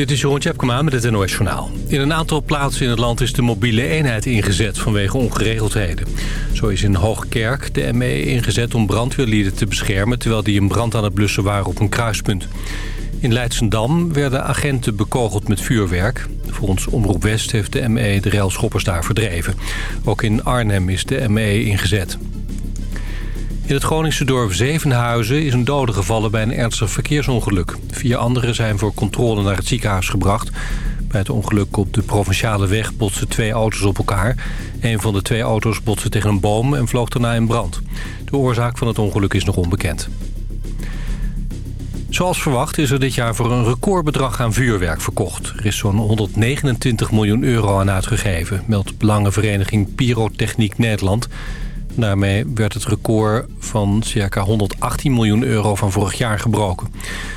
Dit is Jeroen Tjepkema met het NOS Journaal. In een aantal plaatsen in het land is de mobiele eenheid ingezet vanwege ongeregeldheden. Zo is in Hoogkerk de ME ingezet om brandweerlieden te beschermen... terwijl die een brand aan het blussen waren op een kruispunt. In Leidsendam werden agenten bekogeld met vuurwerk. Volgens Omroep West heeft de ME de railschoppers daar verdreven. Ook in Arnhem is de ME ingezet. In het Groningse dorp Zevenhuizen is een dode gevallen bij een ernstig verkeersongeluk. Vier anderen zijn voor controle naar het ziekenhuis gebracht. Bij het ongeluk op de provinciale weg botsen twee auto's op elkaar. Een van de twee auto's botste tegen een boom en vloog daarna in brand. De oorzaak van het ongeluk is nog onbekend. Zoals verwacht is er dit jaar voor een recordbedrag aan vuurwerk verkocht. Er is zo'n 129 miljoen euro aan uitgegeven, meldt Belangenvereniging Pyrotechniek Nederland... Daarmee werd het record van circa 118 miljoen euro van vorig jaar gebroken.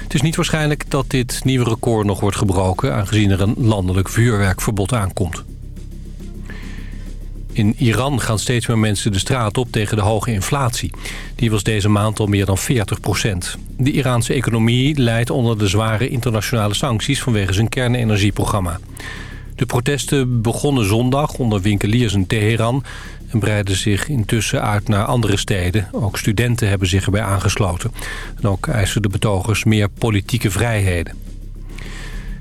Het is niet waarschijnlijk dat dit nieuwe record nog wordt gebroken... aangezien er een landelijk vuurwerkverbod aankomt. In Iran gaan steeds meer mensen de straat op tegen de hoge inflatie. Die was deze maand al meer dan 40 procent. De Iraanse economie leidt onder de zware internationale sancties... vanwege zijn kernenergieprogramma. De protesten begonnen zondag onder winkeliers in Teheran en breiden zich intussen uit naar andere steden. Ook studenten hebben zich erbij aangesloten. En ook eisen de betogers meer politieke vrijheden.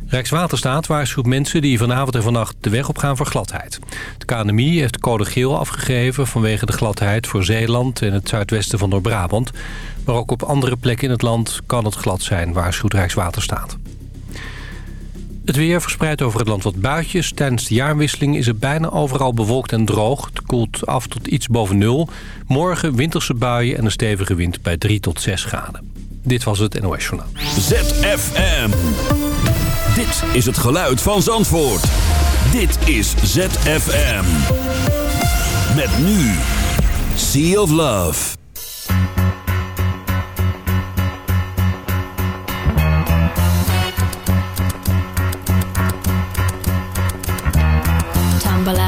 Rijkswaterstaat waarschuwt mensen die vanavond en vannacht de weg op gaan voor gladheid. Het KNMI heeft code geel afgegeven vanwege de gladheid voor Zeeland en het zuidwesten van Noord-Brabant. Maar ook op andere plekken in het land kan het glad zijn, waarschuwt Rijkswaterstaat. Het weer verspreidt over het land wat buitjes. Tijdens de jaarwisseling is het bijna overal bewolkt en droog. Het koelt af tot iets boven nul. Morgen winterse buien en een stevige wind bij 3 tot 6 graden. Dit was het NOS. ZFM. Dit is het geluid van Zandvoort. Dit is ZFM. Met nu. Sea of Love.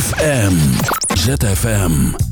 ZFM. ZFM.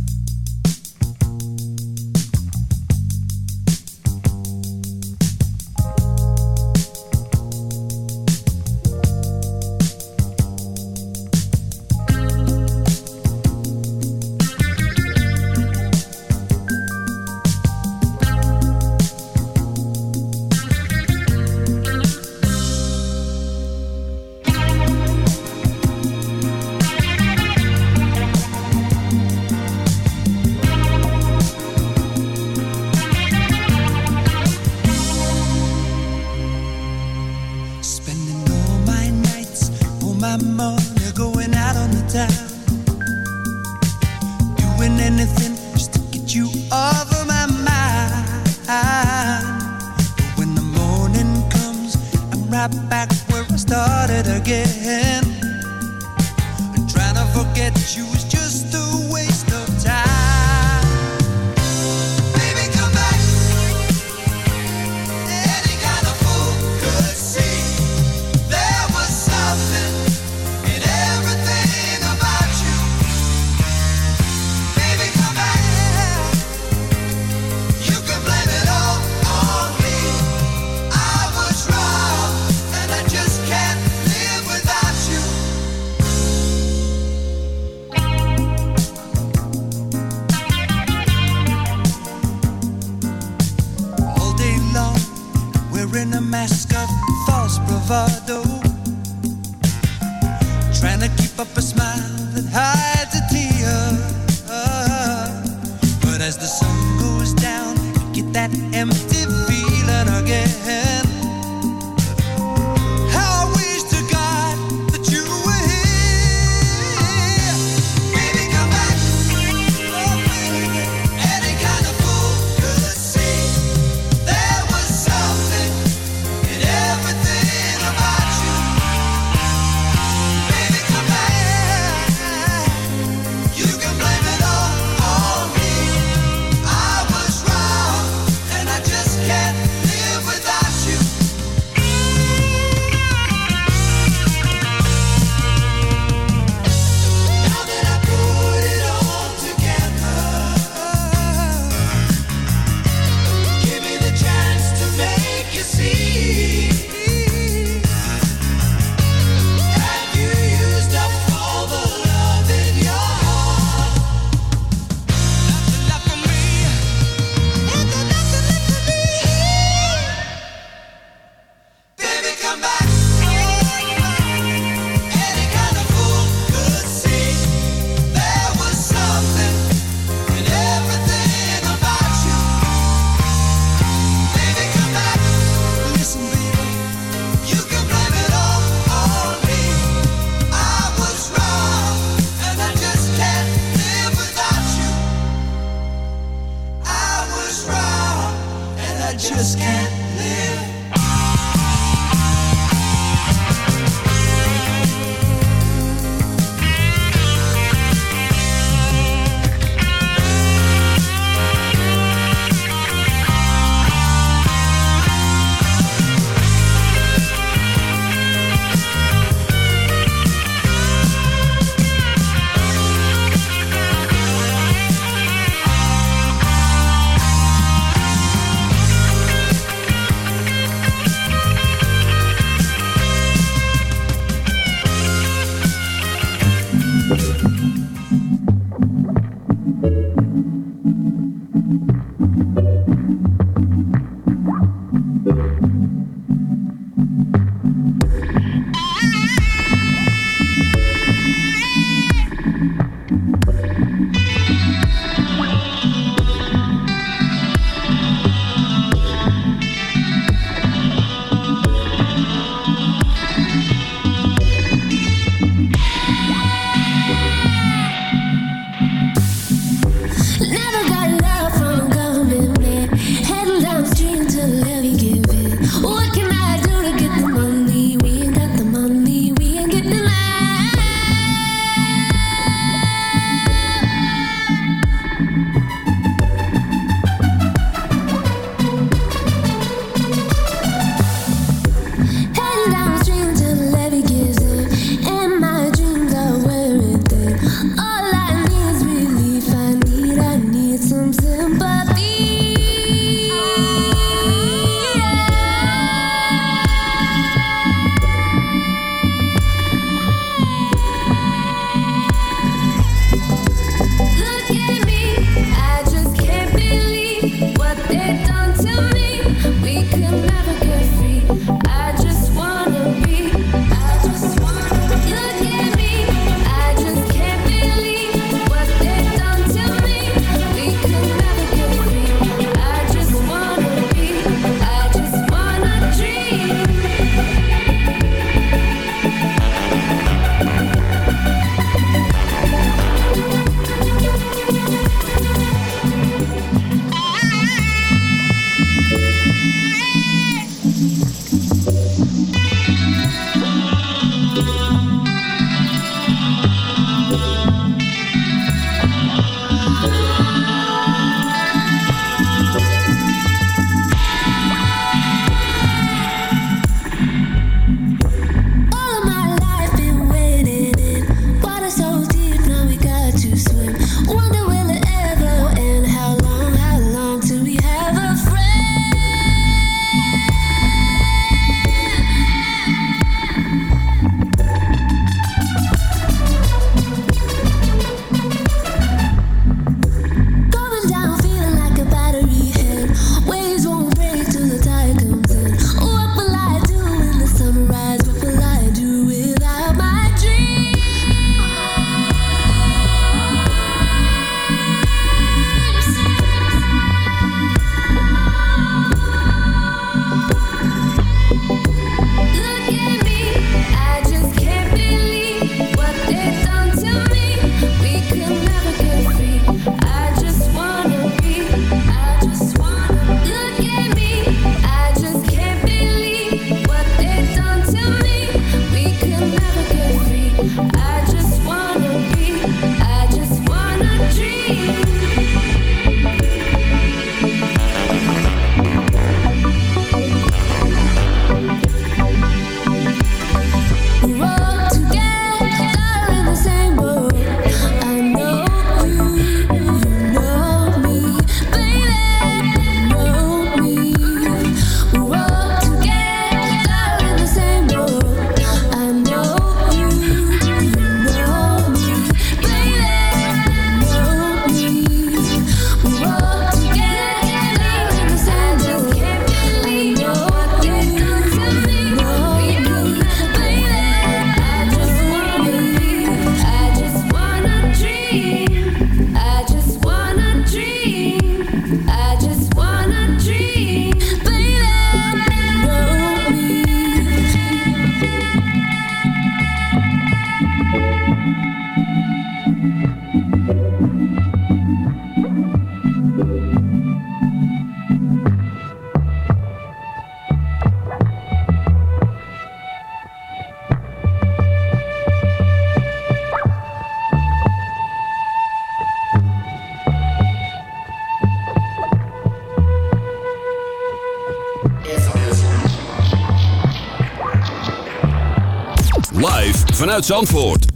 Zandvoort.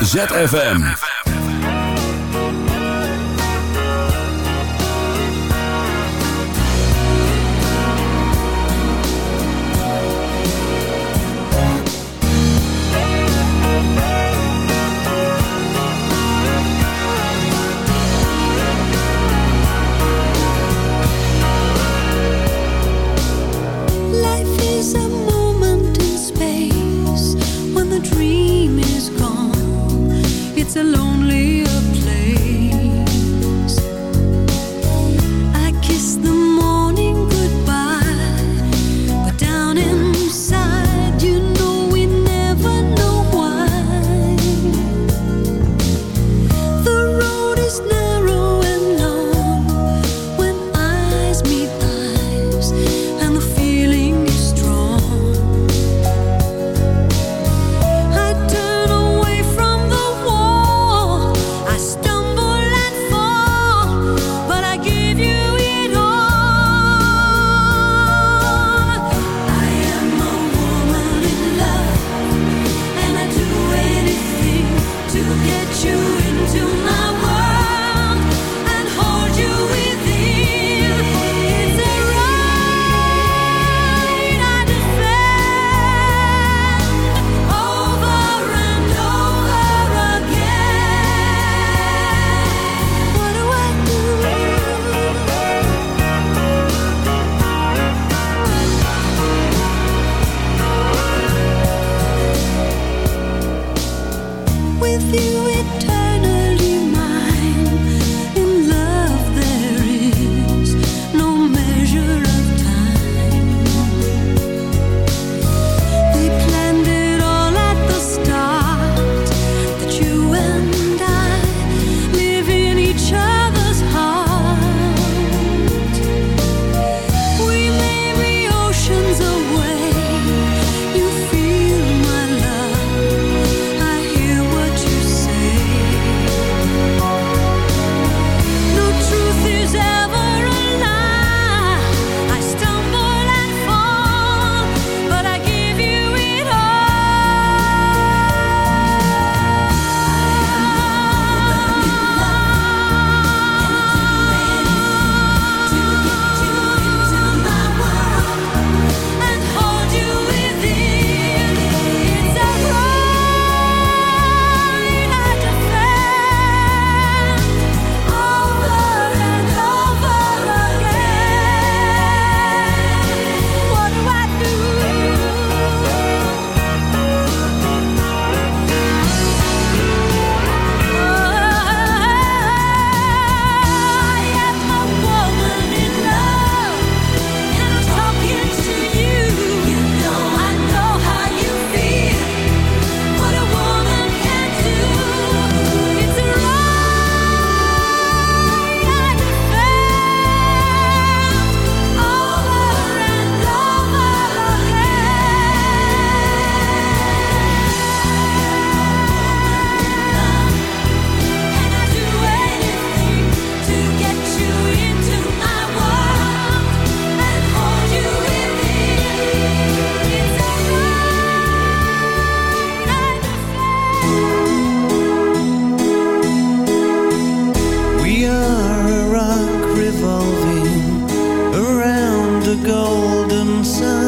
ZFM. golden sun.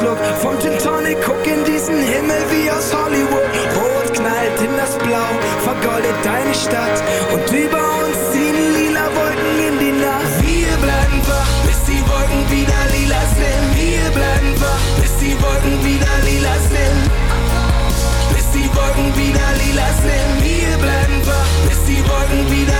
Schluck vom Gin. Guck in diesen Himmel wie aus Hollywood. Rot knallt in das Blau, vergoldet deine Stadt. Und über uns ziehen lila Wolken in die Nacht. Wir bleiben wach, bis die Wolken wieder lila sind. Wir bleiben wach, bis die Wolken wieder lila sind. Bis die Wolken wieder lila sind. Wir bleiben wach, bis die Wolken wieder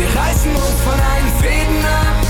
Wir reißen uns von allen Fäden ab.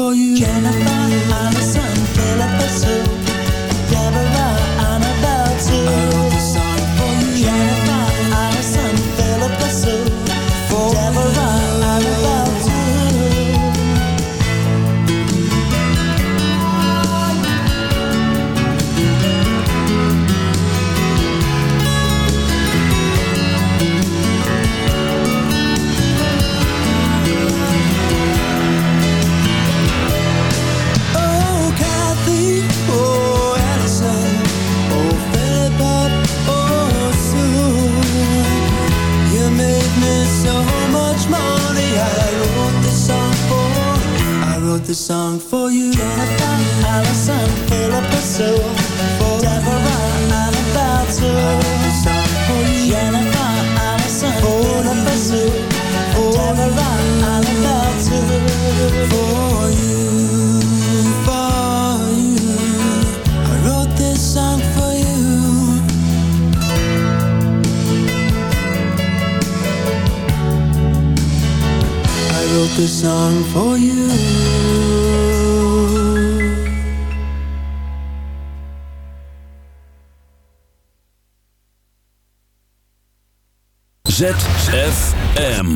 song for you. ZFM.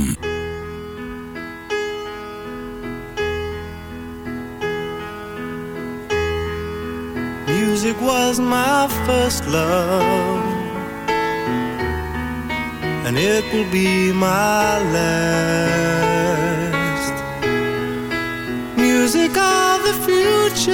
Music was my first love, and it will be my last. Music of the future,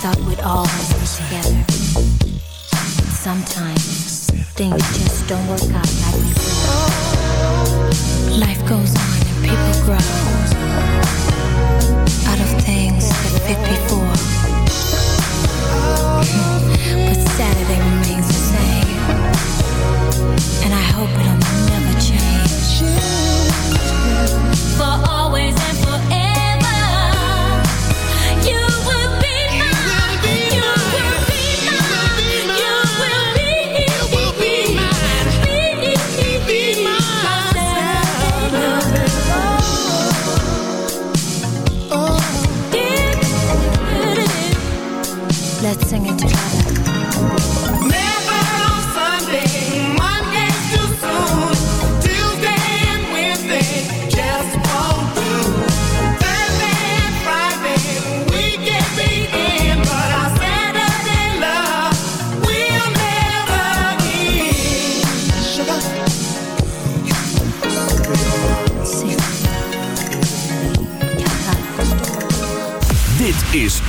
Thought we'd always be together. Sometimes things just don't work out like we thought. Life goes on and people grow out of things that fit before. but Saturday remains the same, and I hope it'll never change. For always and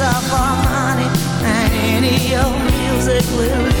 dancer for money, and any old music will do.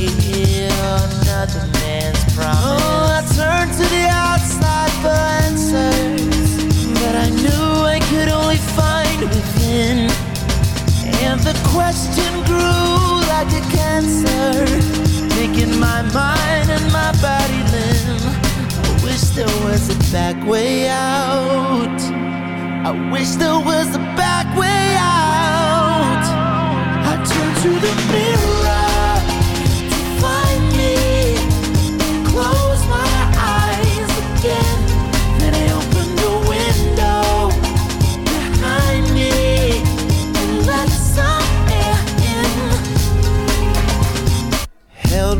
Another man's. Oh, I turned to the outside for answers, but I knew I could only find within. And the question grew like a cancer, my mind and my body limb. I wish there was a back way out. I wish there was a back way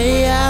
way out.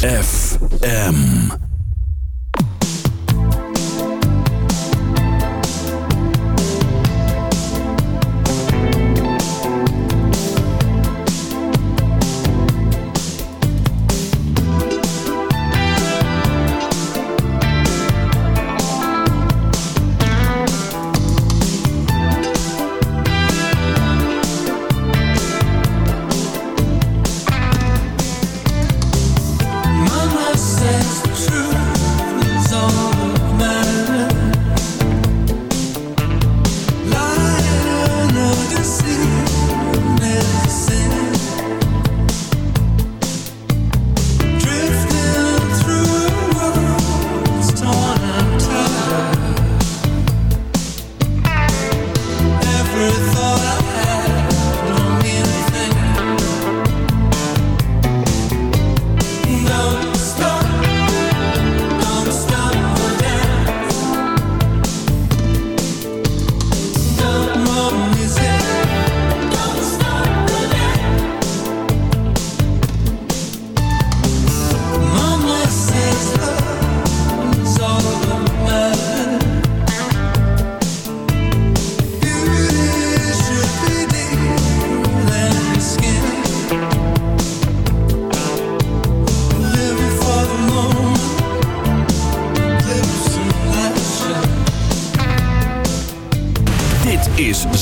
ZFM.